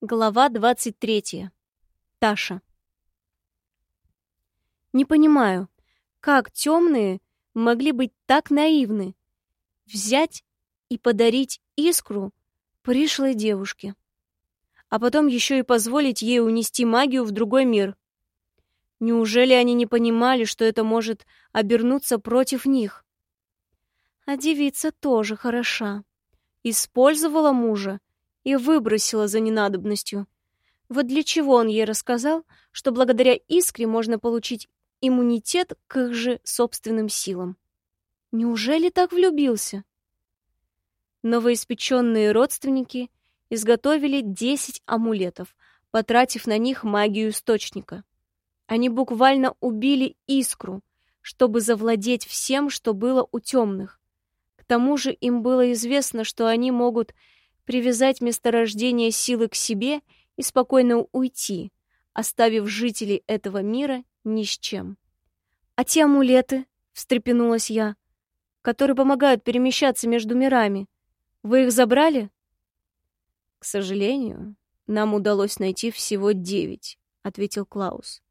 Глава 23. Таша. Не понимаю, как темные могли быть так наивны, взять и подарить искру пришлой девушке, а потом еще и позволить ей унести магию в другой мир. Неужели они не понимали, что это может обернуться против них? А девица тоже хороша. Использовала мужа и выбросила за ненадобностью. Вот для чего он ей рассказал, что благодаря искре можно получить иммунитет к их же собственным силам. Неужели так влюбился? Новоиспеченные родственники изготовили 10 амулетов, потратив на них магию источника. Они буквально убили искру, чтобы завладеть всем, что было у темных. К тому же им было известно, что они могут привязать месторождение силы к себе и спокойно уйти, оставив жителей этого мира ни с чем. «А те амулеты?» — встрепенулась я. «Которые помогают перемещаться между мирами. Вы их забрали?» «К сожалению, нам удалось найти всего девять», — ответил Клаус.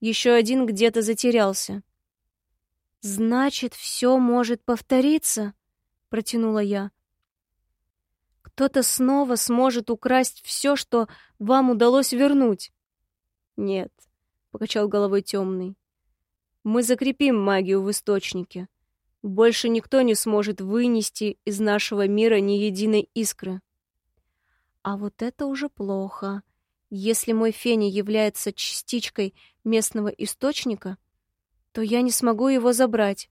«Еще один где-то затерялся». «Значит, все может повториться?» — протянула я. Кто-то снова сможет украсть все, что вам удалось вернуть. Нет, покачал головой темный. Мы закрепим магию в источнике. Больше никто не сможет вынести из нашего мира ни единой искры. А вот это уже плохо. Если мой фени является частичкой местного источника, то я не смогу его забрать.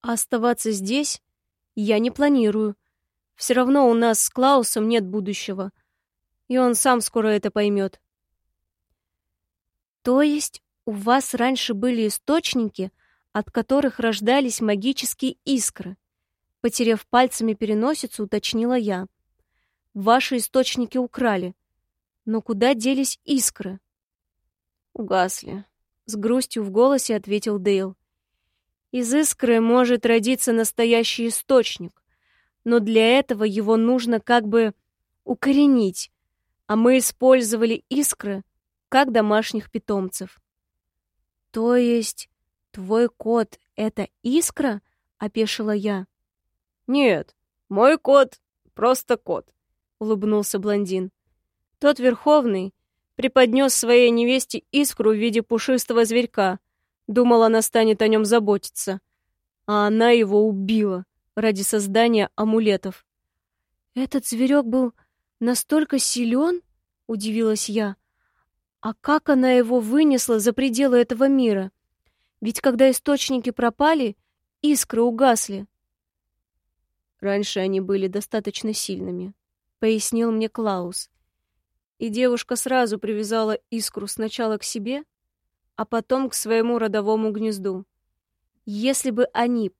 А оставаться здесь я не планирую, все равно у нас с Клаусом нет будущего. И он сам скоро это поймет. То есть у вас раньше были источники, от которых рождались магические искры? Потеряв пальцами переносицу, уточнила я. Ваши источники украли. Но куда делись искры? Угасли. С грустью в голосе ответил Дейл. Из искры может родиться настоящий источник но для этого его нужно как бы укоренить, а мы использовали искры как домашних питомцев. То есть твой кот — это искра? — опешила я. Нет, мой кот — просто кот, — улыбнулся блондин. Тот верховный преподнес своей невесте искру в виде пушистого зверька. Думал, она станет о нем заботиться. А она его убила ради создания амулетов. «Этот зверек был настолько силен?» — удивилась я. «А как она его вынесла за пределы этого мира? Ведь когда источники пропали, искры угасли». «Раньше они были достаточно сильными», — пояснил мне Клаус. И девушка сразу привязала искру сначала к себе, а потом к своему родовому гнезду. Если бы они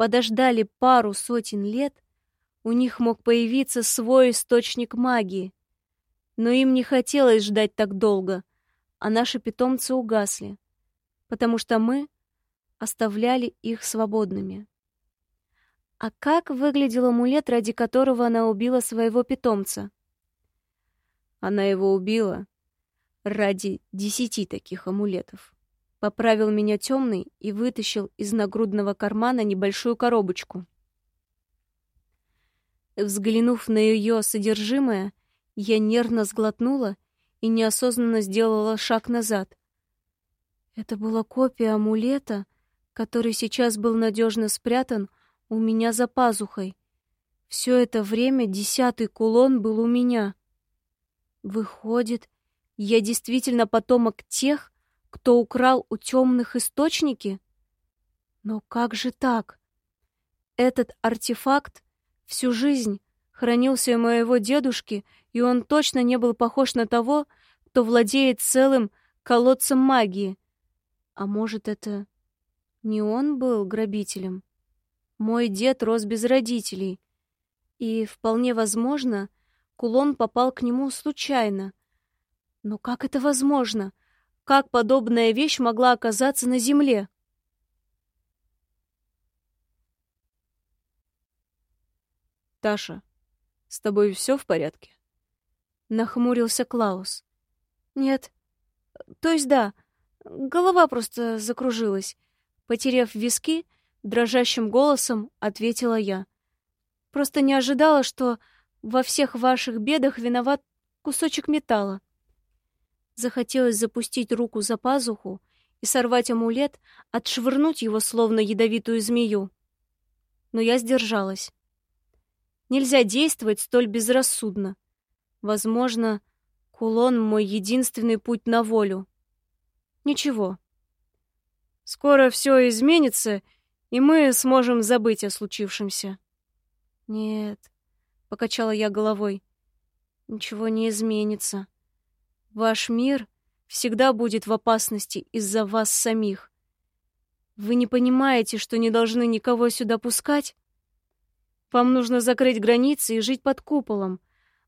подождали пару сотен лет, у них мог появиться свой источник магии. Но им не хотелось ждать так долго, а наши питомцы угасли, потому что мы оставляли их свободными. А как выглядел амулет, ради которого она убила своего питомца? Она его убила ради десяти таких амулетов. Поправил меня темный и вытащил из нагрудного кармана небольшую коробочку. Взглянув на ее содержимое, я нервно сглотнула и неосознанно сделала шаг назад. Это была копия амулета, который сейчас был надежно спрятан у меня за пазухой. Все это время десятый кулон был у меня. Выходит, я действительно потомок тех, кто украл у темных источники? Но как же так? Этот артефакт всю жизнь хранился у моего дедушки, и он точно не был похож на того, кто владеет целым колодцем магии. А может, это не он был грабителем? Мой дед рос без родителей, и, вполне возможно, кулон попал к нему случайно. Но как это возможно? Как подобная вещь могла оказаться на земле? Таша, с тобой все в порядке? Нахмурился Клаус. Нет. То есть да, голова просто закружилась. Потерев виски, дрожащим голосом ответила я. Просто не ожидала, что во всех ваших бедах виноват кусочек металла. Захотелось запустить руку за пазуху и сорвать амулет, отшвырнуть его словно ядовитую змею. Но я сдержалась. Нельзя действовать столь безрассудно. Возможно, кулон — мой единственный путь на волю. Ничего. Скоро все изменится, и мы сможем забыть о случившемся. Нет, — покачала я головой, — ничего не изменится. Ваш мир всегда будет в опасности из-за вас самих. Вы не понимаете, что не должны никого сюда пускать? Вам нужно закрыть границы и жить под куполом.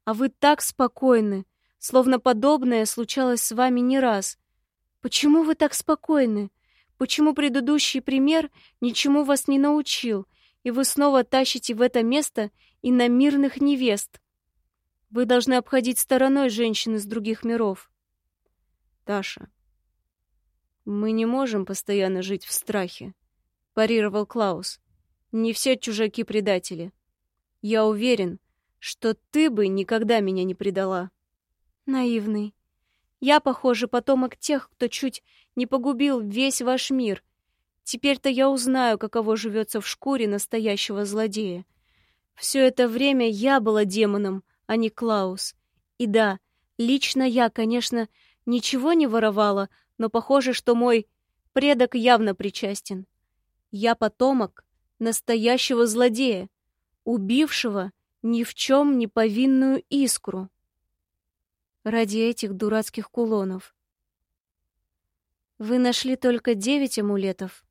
А вы так спокойны, словно подобное случалось с вами не раз. Почему вы так спокойны? Почему предыдущий пример ничему вас не научил, и вы снова тащите в это место и на мирных невест? Вы должны обходить стороной женщин из других миров. Таша, мы не можем постоянно жить в страхе, парировал Клаус. Не все чужаки предатели. Я уверен, что ты бы никогда меня не предала. Наивный. Я, похоже, потомок тех, кто чуть не погубил весь ваш мир. Теперь-то я узнаю, каково живется в шкуре настоящего злодея. Все это время я была демоном, а не Клаус. И да, лично я, конечно, ничего не воровала, но похоже, что мой предок явно причастен. Я потомок настоящего злодея, убившего ни в чем не повинную искру. Ради этих дурацких кулонов. Вы нашли только девять амулетов.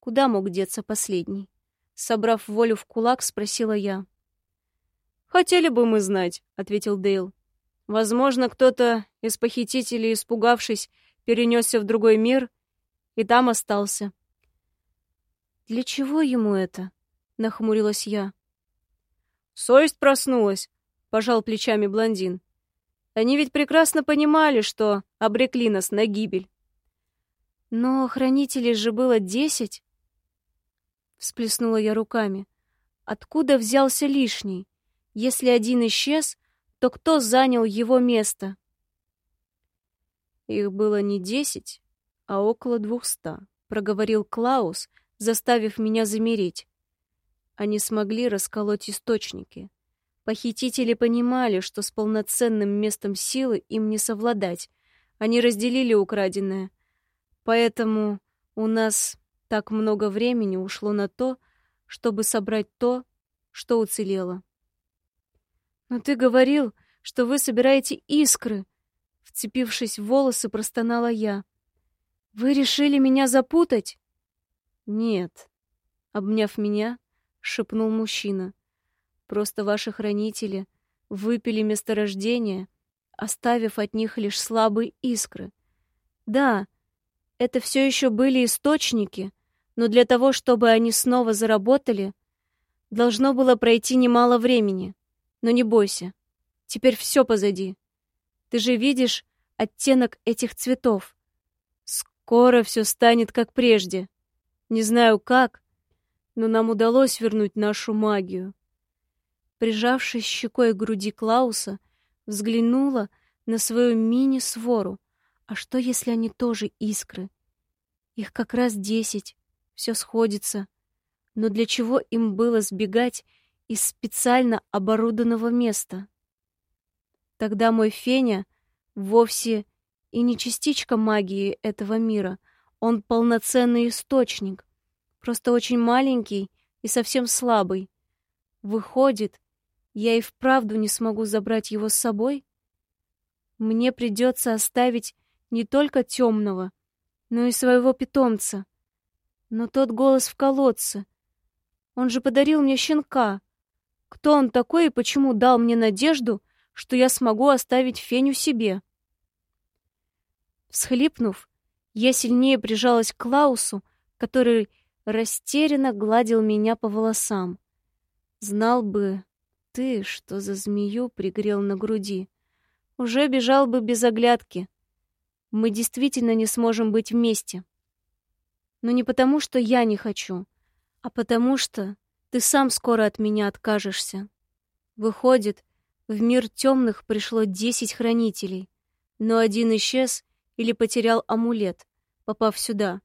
Куда мог деться последний? Собрав волю в кулак, спросила я. «Хотели бы мы знать», — ответил Дейл. «Возможно, кто-то из похитителей, испугавшись, перенесся в другой мир и там остался. «Для чего ему это?» — нахмурилась я. «Совесть проснулась», — пожал плечами блондин. «Они ведь прекрасно понимали, что обрекли нас на гибель». «Но хранителей же было десять?» Всплеснула я руками. «Откуда взялся лишний? Если один исчез, то кто занял его место?» «Их было не десять, а около двухста», — проговорил Клаус, заставив меня замереть. Они смогли расколоть источники. Похитители понимали, что с полноценным местом силы им не совладать. Они разделили украденное. Поэтому у нас так много времени ушло на то, чтобы собрать то, что уцелело. «Но ты говорил, что вы собираете искры!» Вцепившись в волосы, простонала я. «Вы решили меня запутать?» «Нет», — обняв меня, шепнул мужчина. «Просто ваши хранители выпили месторождение, оставив от них лишь слабые искры. Да, это все еще были источники, но для того, чтобы они снова заработали, должно было пройти немало времени. Но не бойся, теперь все позади. Ты же видишь оттенок этих цветов. Скоро все станет как прежде. Не знаю как, но нам удалось вернуть нашу магию. Прижавшись щекой к груди Клауса, взглянула на свою мини-свору. А что, если они тоже искры? Их как раз десять, все сходится. Но для чего им было сбегать из специально оборудованного места? Тогда мой Феня вовсе и не частичка магии этого мира. Он полноценный источник, просто очень маленький и совсем слабый. Выходит, я и вправду не смогу забрать его с собой? Мне придется оставить не только темного, но и своего питомца. Но тот голос в колодце. Он же подарил мне щенка. Кто он такой и почему дал мне надежду, что я смогу оставить Феню себе? Всхлипнув, я сильнее прижалась к Клаусу, который растерянно гладил меня по волосам. Знал бы ты, что за змею пригрел на груди. уже бежал бы без оглядки. Мы действительно не сможем быть вместе. Но не потому, что я не хочу, а потому что ты сам скоро от меня откажешься. Выходит, в мир темных пришло десять хранителей, но один исчез или потерял амулет, попав сюда.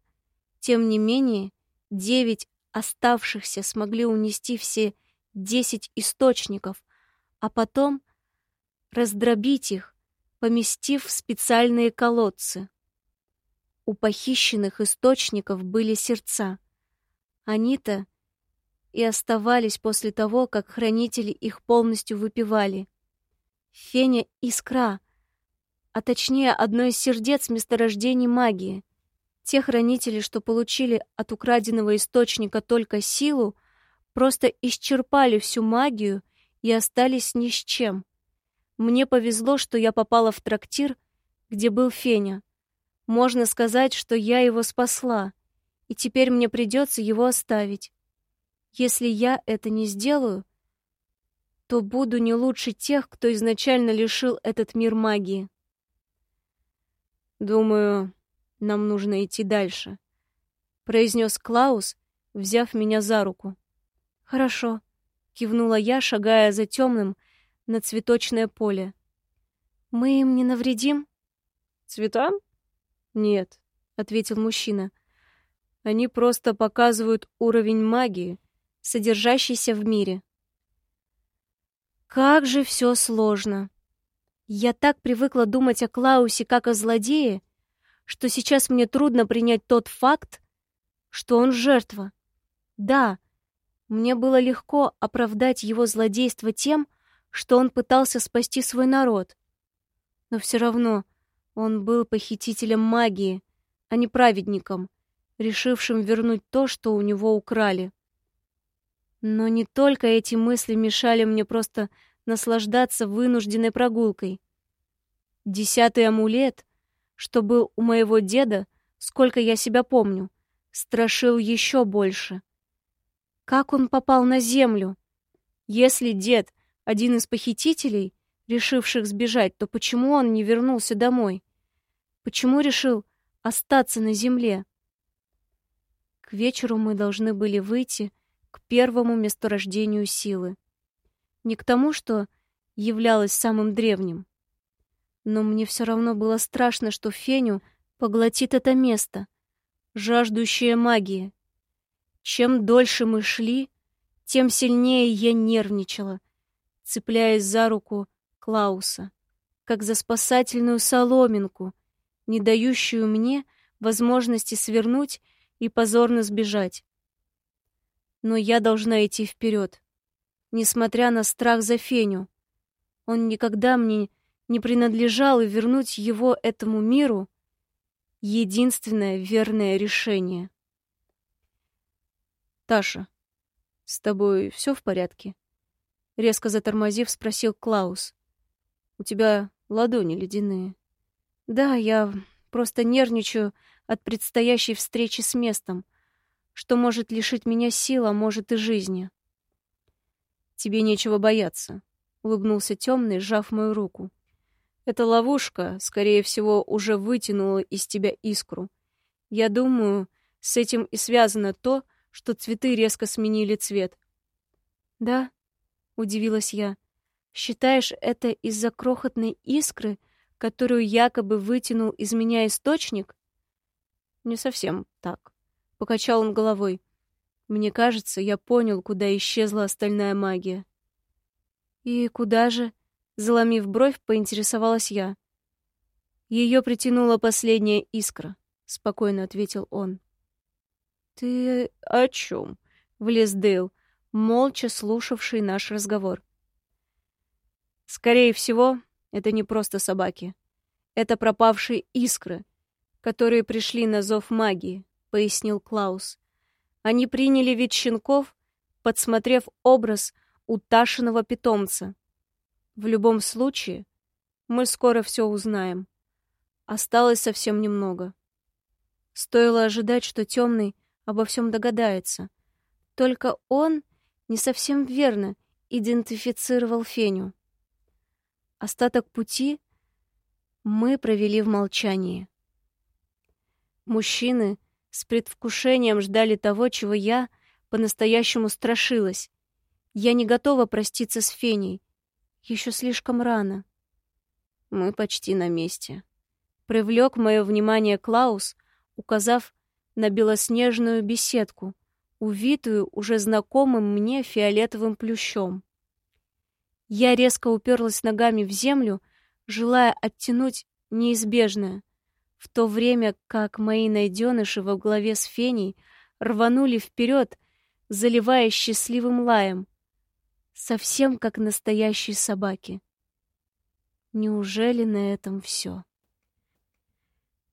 Тем не менее, девять оставшихся смогли унести все десять источников, а потом раздробить их, поместив в специальные колодцы. У похищенных источников были сердца. Они-то и оставались после того, как хранители их полностью выпивали. Феня — искра, а точнее одно из сердец месторождений магии. Те хранители, что получили от украденного источника только силу, просто исчерпали всю магию и остались ни с чем. Мне повезло, что я попала в трактир, где был Феня. Можно сказать, что я его спасла, и теперь мне придется его оставить. Если я это не сделаю, то буду не лучше тех, кто изначально лишил этот мир магии. Думаю, нам нужно идти дальше, произнес Клаус, взяв меня за руку. Хорошо, кивнула я, шагая за темным на цветочное поле. Мы им не навредим? Цветам? Нет, ответил мужчина. Они просто показывают уровень магии, содержащийся в мире. Как же все сложно. Я так привыкла думать о Клаусе как о злодее, что сейчас мне трудно принять тот факт, что он жертва. Да, мне было легко оправдать его злодейство тем, что он пытался спасти свой народ. Но все равно он был похитителем магии, а не праведником, решившим вернуть то, что у него украли. Но не только эти мысли мешали мне просто наслаждаться вынужденной прогулкой. Десятый амулет, что был у моего деда, сколько я себя помню, страшил еще больше. Как он попал на землю? Если дед один из похитителей, решивших сбежать, то почему он не вернулся домой? Почему решил остаться на земле? К вечеру мы должны были выйти к первому месторождению силы. Не к тому, что являлось самым древним. Но мне все равно было страшно, что Феню поглотит это место, жаждущее магии. Чем дольше мы шли, тем сильнее я нервничала, цепляясь за руку Клауса, как за спасательную соломинку, не дающую мне возможности свернуть и позорно сбежать но я должна идти вперед, несмотря на страх за Феню. Он никогда мне не принадлежал, и вернуть его этому миру — единственное верное решение. «Таша, с тобой все в порядке?» Резко затормозив, спросил Клаус. «У тебя ладони ледяные». «Да, я просто нервничаю от предстоящей встречи с местом что может лишить меня сил, а может и жизни. Тебе нечего бояться, улыбнулся темный, сжав мою руку. Эта ловушка, скорее всего, уже вытянула из тебя искру. Я думаю, с этим и связано то, что цветы резко сменили цвет. Да, удивилась я. Считаешь, это из-за крохотной искры, которую якобы вытянул из меня источник? Не совсем так. Покачал он головой. Мне кажется, я понял, куда исчезла остальная магия. И куда же? Заломив бровь, поинтересовалась я. Ее притянула последняя искра, спокойно ответил он. Ты о чем? Влез Дейл, молча слушавший наш разговор. Скорее всего, это не просто собаки. Это пропавшие искры, которые пришли на зов магии пояснил Клаус. Они приняли вид щенков, подсмотрев образ уташенного питомца. В любом случае, мы скоро все узнаем. Осталось совсем немного. Стоило ожидать, что темный обо всем догадается. Только он не совсем верно идентифицировал Феню. Остаток пути Мы провели в молчании. Мужчины с предвкушением ждали того, чего я по-настоящему страшилась. Я не готова проститься с Феней. Еще слишком рано. Мы почти на месте. Привлек мое внимание Клаус, указав на белоснежную беседку, увитую уже знакомым мне фиолетовым плющом. Я резко уперлась ногами в землю, желая оттянуть неизбежное, в то время как мои найденыши во главе с Феней рванули вперед, заливая счастливым лаем, совсем как настоящие собаки. Неужели на этом все?